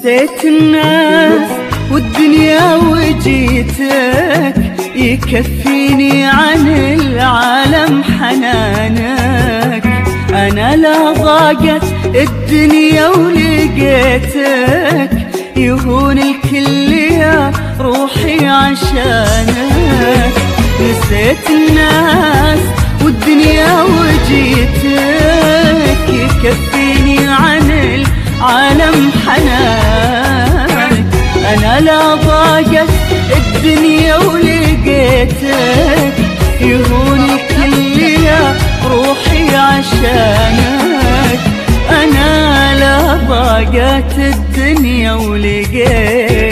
نسيت الناس والدنيا وجيتك يكفيني عن العالم حنانك. أنا لا ضاقت الدنيا ولقيتك يهون الكل يا روحي عشانك. نسيت الناس ضاقت الدنيا ولقيتك يهون الكل يا روحي عشانك. أنا لا ضاقت الدنيا ولقيتك.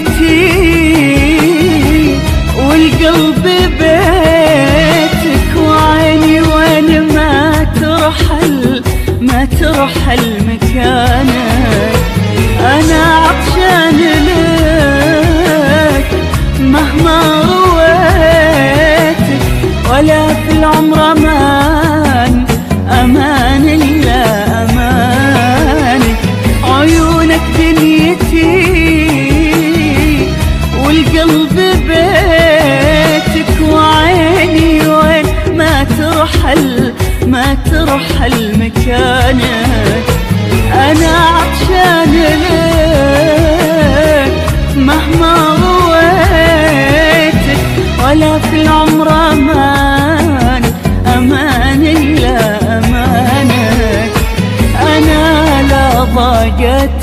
دنيتي والقلب بيتك وعيني وين ما ترحل ما ترحل مكانك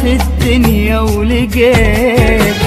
ضاقت الدنيا ولقيتك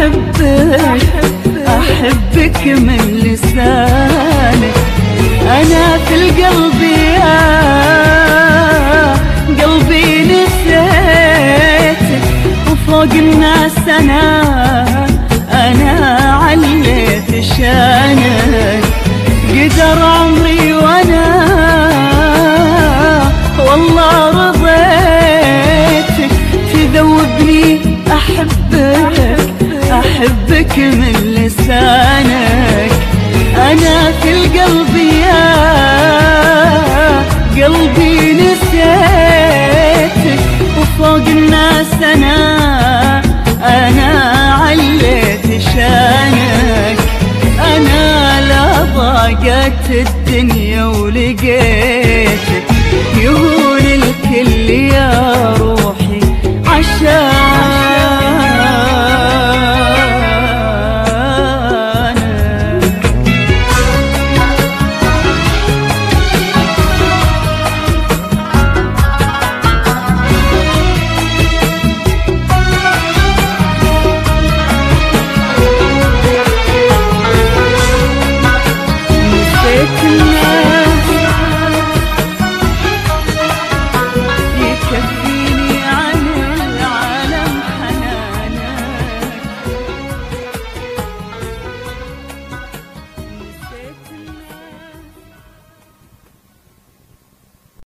أحبك أحبك من لسانك أنا في القلب يا قلبي نسيتك وفوق الناس أنا لك من لسانك أنا في القلب يا قلبي نسيتك. وفوق الناس أنا أنا عليت شانك. أنا لا ضاقت الدنيا ولقيتك. يهون الكل يا روح.